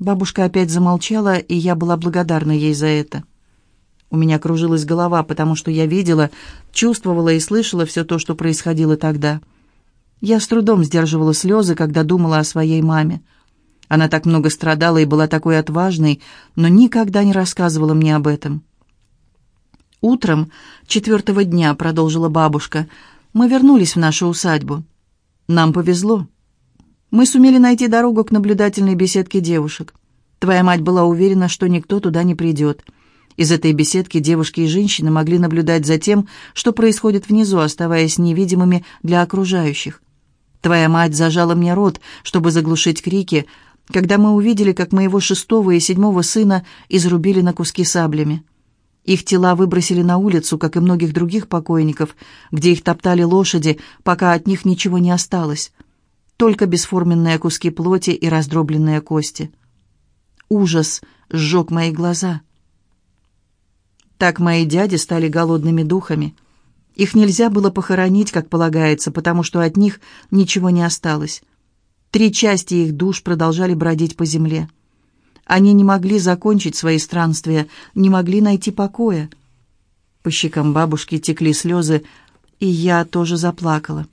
Бабушка опять замолчала, и я была благодарна ей за это. У меня кружилась голова, потому что я видела, чувствовала и слышала все то, что происходило тогда. Я с трудом сдерживала слезы, когда думала о своей маме. Она так много страдала и была такой отважной, но никогда не рассказывала мне об этом. «Утром четвертого дня», — продолжила бабушка, — «мы вернулись в нашу усадьбу. Нам повезло. Мы сумели найти дорогу к наблюдательной беседке девушек. Твоя мать была уверена, что никто туда не придет. Из этой беседки девушки и женщины могли наблюдать за тем, что происходит внизу, оставаясь невидимыми для окружающих. Твоя мать зажала мне рот, чтобы заглушить крики, когда мы увидели, как моего шестого и седьмого сына изрубили на куски саблями. Их тела выбросили на улицу, как и многих других покойников, где их топтали лошади, пока от них ничего не осталось только бесформенные куски плоти и раздробленные кости. Ужас сжег мои глаза. Так мои дяди стали голодными духами. Их нельзя было похоронить, как полагается, потому что от них ничего не осталось. Три части их душ продолжали бродить по земле. Они не могли закончить свои странствия, не могли найти покоя. По щекам бабушки текли слезы, и я тоже заплакала.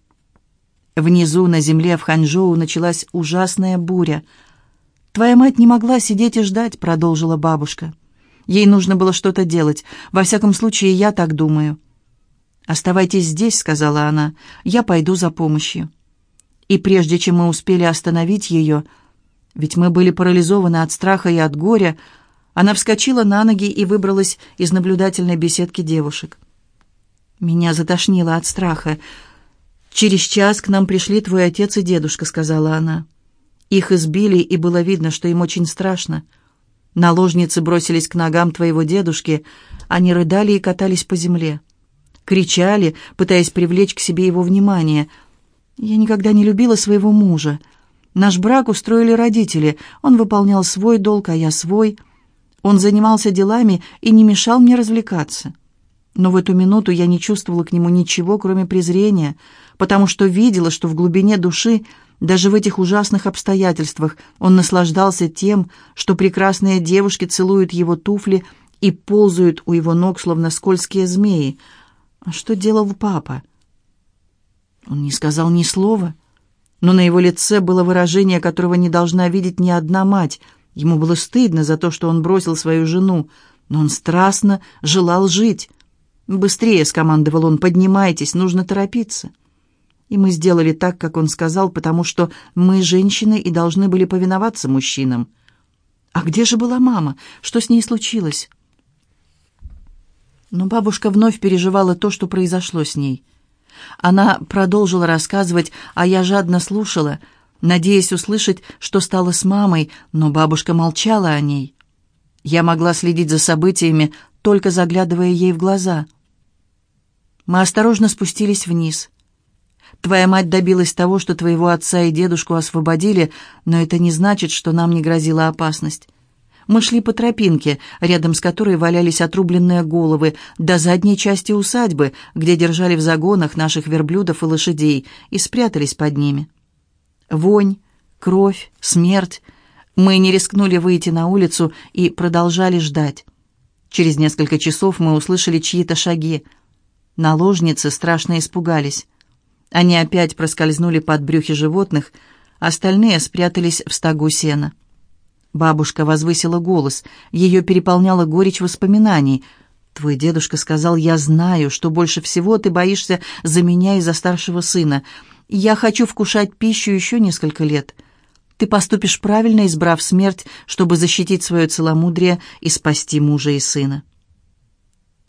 Внизу, на земле, в Ханчжоу, началась ужасная буря. «Твоя мать не могла сидеть и ждать», — продолжила бабушка. «Ей нужно было что-то делать. Во всяком случае, я так думаю». «Оставайтесь здесь», — сказала она. «Я пойду за помощью». И прежде чем мы успели остановить ее, ведь мы были парализованы от страха и от горя, она вскочила на ноги и выбралась из наблюдательной беседки девушек. Меня затошнило от страха. «Через час к нам пришли твой отец и дедушка», — сказала она. «Их избили, и было видно, что им очень страшно. Наложницы бросились к ногам твоего дедушки, они рыдали и катались по земле. Кричали, пытаясь привлечь к себе его внимание. Я никогда не любила своего мужа. Наш брак устроили родители, он выполнял свой долг, а я свой. Он занимался делами и не мешал мне развлекаться». Но в эту минуту я не чувствовала к нему ничего, кроме презрения, потому что видела, что в глубине души, даже в этих ужасных обстоятельствах, он наслаждался тем, что прекрасные девушки целуют его туфли и ползают у его ног, словно скользкие змеи. А что делал папа? Он не сказал ни слова, но на его лице было выражение, которого не должна видеть ни одна мать. Ему было стыдно за то, что он бросил свою жену, но он страстно желал жить. «Быстрее!» — скомандовал он. «Поднимайтесь, нужно торопиться!» И мы сделали так, как он сказал, потому что мы женщины и должны были повиноваться мужчинам. А где же была мама? Что с ней случилось? Но бабушка вновь переживала то, что произошло с ней. Она продолжила рассказывать, а я жадно слушала, надеясь услышать, что стало с мамой, но бабушка молчала о ней. Я могла следить за событиями, только заглядывая ей в глаза — мы осторожно спустились вниз. Твоя мать добилась того, что твоего отца и дедушку освободили, но это не значит, что нам не грозила опасность. Мы шли по тропинке, рядом с которой валялись отрубленные головы, до задней части усадьбы, где держали в загонах наших верблюдов и лошадей, и спрятались под ними. Вонь, кровь, смерть. Мы не рискнули выйти на улицу и продолжали ждать. Через несколько часов мы услышали чьи-то шаги — Наложницы страшно испугались. Они опять проскользнули под брюхи животных, остальные спрятались в стогу сена. Бабушка возвысила голос, ее переполняла горечь воспоминаний. «Твой дедушка сказал, я знаю, что больше всего ты боишься за меня и за старшего сына. Я хочу вкушать пищу еще несколько лет. Ты поступишь правильно, избрав смерть, чтобы защитить свое целомудрие и спасти мужа и сына».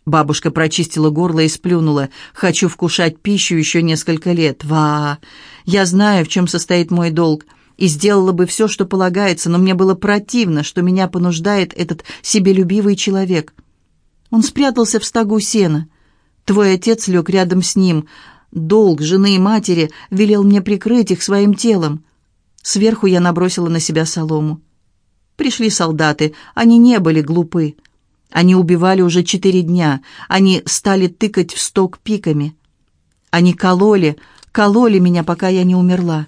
Бабушка прочистила горло и сплюнула. «Хочу вкушать пищу еще несколько лет. Ва! Я знаю, в чем состоит мой долг, и сделала бы все, что полагается, но мне было противно, что меня понуждает этот себелюбивый человек». Он спрятался в стогу сена. Твой отец лег рядом с ним. Долг жены и матери велел мне прикрыть их своим телом. Сверху я набросила на себя солому. Пришли солдаты, они не были глупы. Они убивали уже четыре дня. Они стали тыкать в сток пиками. Они кололи, кололи меня, пока я не умерла.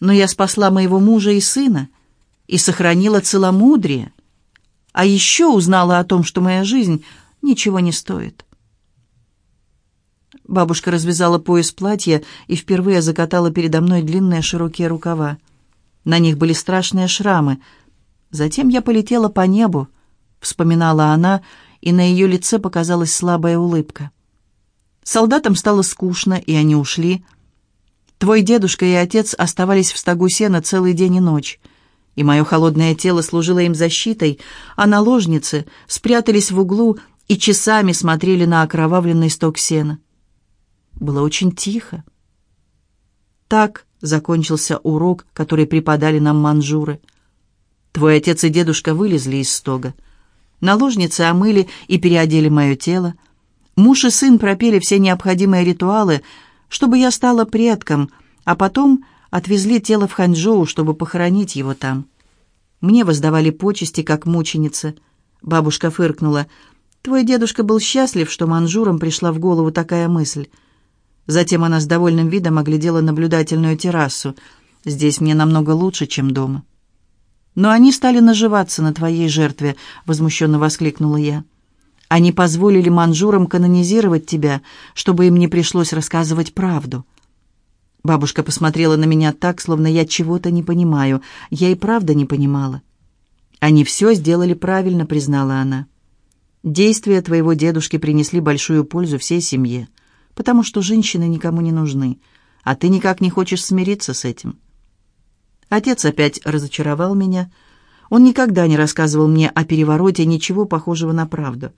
Но я спасла моего мужа и сына. и сохранила целомудрие, а еще узнала о том, что моя жизнь ничего не стоит. Бабушка развязала пояс платья и впервые закатала передо мной длинные широкие рукава. На них были страшные шрамы. Затем я полетела по небу, вспоминала она, и на ее лице показалась слабая улыбка. Солдатам стало скучно, и они ушли. Твой дедушка и отец оставались в стогу сена целый день и ночь, и мое холодное тело служило им защитой, а наложницы спрятались в углу и часами смотрели на окровавленный сток сена. Было очень тихо. Так закончился урок, который преподали нам манжуры. Твой отец и дедушка вылезли из стога. Наложницы омыли и переодели мое тело. Муж и сын пропели все необходимые ритуалы, чтобы я стала предком, а потом отвезли тело в Ханчжоу, чтобы похоронить его там. Мне воздавали почести, как мученица. Бабушка фыркнула. «Твой дедушка был счастлив, что манжурам пришла в голову такая мысль». Затем она с довольным видом оглядела наблюдательную террасу. «Здесь мне намного лучше, чем дома». «Но они стали наживаться на твоей жертве», — возмущенно воскликнула я. «Они позволили манжурам канонизировать тебя, чтобы им не пришлось рассказывать правду». Бабушка посмотрела на меня так, словно я чего-то не понимаю. Я и правда не понимала. «Они все сделали правильно», — признала она. «Действия твоего дедушки принесли большую пользу всей семье» потому что женщины никому не нужны, а ты никак не хочешь смириться с этим. Отец опять разочаровал меня. Он никогда не рассказывал мне о перевороте ничего похожего на правду.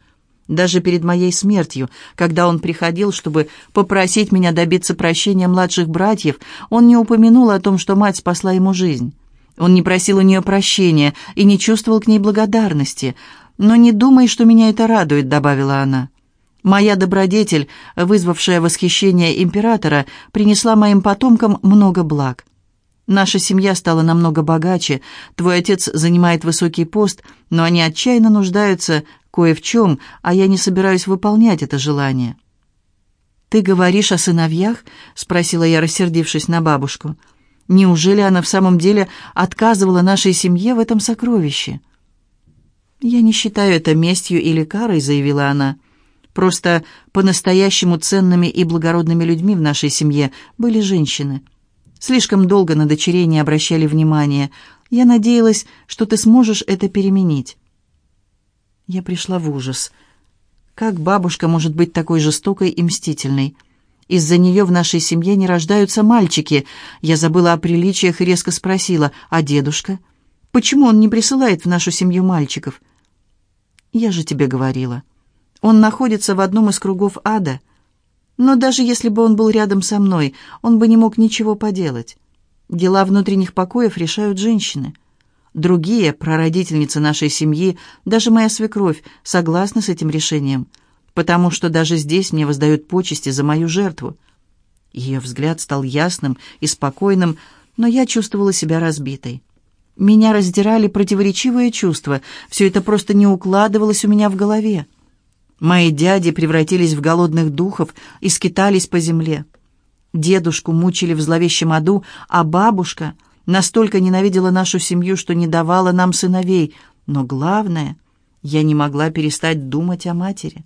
Даже перед моей смертью, когда он приходил, чтобы попросить меня добиться прощения младших братьев, он не упомянул о том, что мать спасла ему жизнь. Он не просил у нее прощения и не чувствовал к ней благодарности. «Но не думай, что меня это радует», — добавила она. Моя добродетель, вызвавшая восхищение императора, принесла моим потомкам много благ. Наша семья стала намного богаче, твой отец занимает высокий пост, но они отчаянно нуждаются кое в чем, а я не собираюсь выполнять это желание». «Ты говоришь о сыновьях?» — спросила я, рассердившись на бабушку. «Неужели она в самом деле отказывала нашей семье в этом сокровище?» «Я не считаю это местью или карой», — заявила она. Просто по-настоящему ценными и благородными людьми в нашей семье были женщины. Слишком долго на дочерей не обращали внимания. Я надеялась, что ты сможешь это переменить. Я пришла в ужас. Как бабушка может быть такой жестокой и мстительной? Из-за нее в нашей семье не рождаются мальчики. Я забыла о приличиях и резко спросила, а дедушка? Почему он не присылает в нашу семью мальчиков? Я же тебе говорила. Он находится в одном из кругов ада. Но даже если бы он был рядом со мной, он бы не мог ничего поделать. Дела внутренних покоев решают женщины. Другие, прародительницы нашей семьи, даже моя свекровь, согласны с этим решением, потому что даже здесь мне воздают почести за мою жертву. Ее взгляд стал ясным и спокойным, но я чувствовала себя разбитой. Меня раздирали противоречивые чувства, все это просто не укладывалось у меня в голове. Мои дяди превратились в голодных духов и скитались по земле. Дедушку мучили в зловещем аду, а бабушка настолько ненавидела нашу семью, что не давала нам сыновей. Но главное, я не могла перестать думать о матери.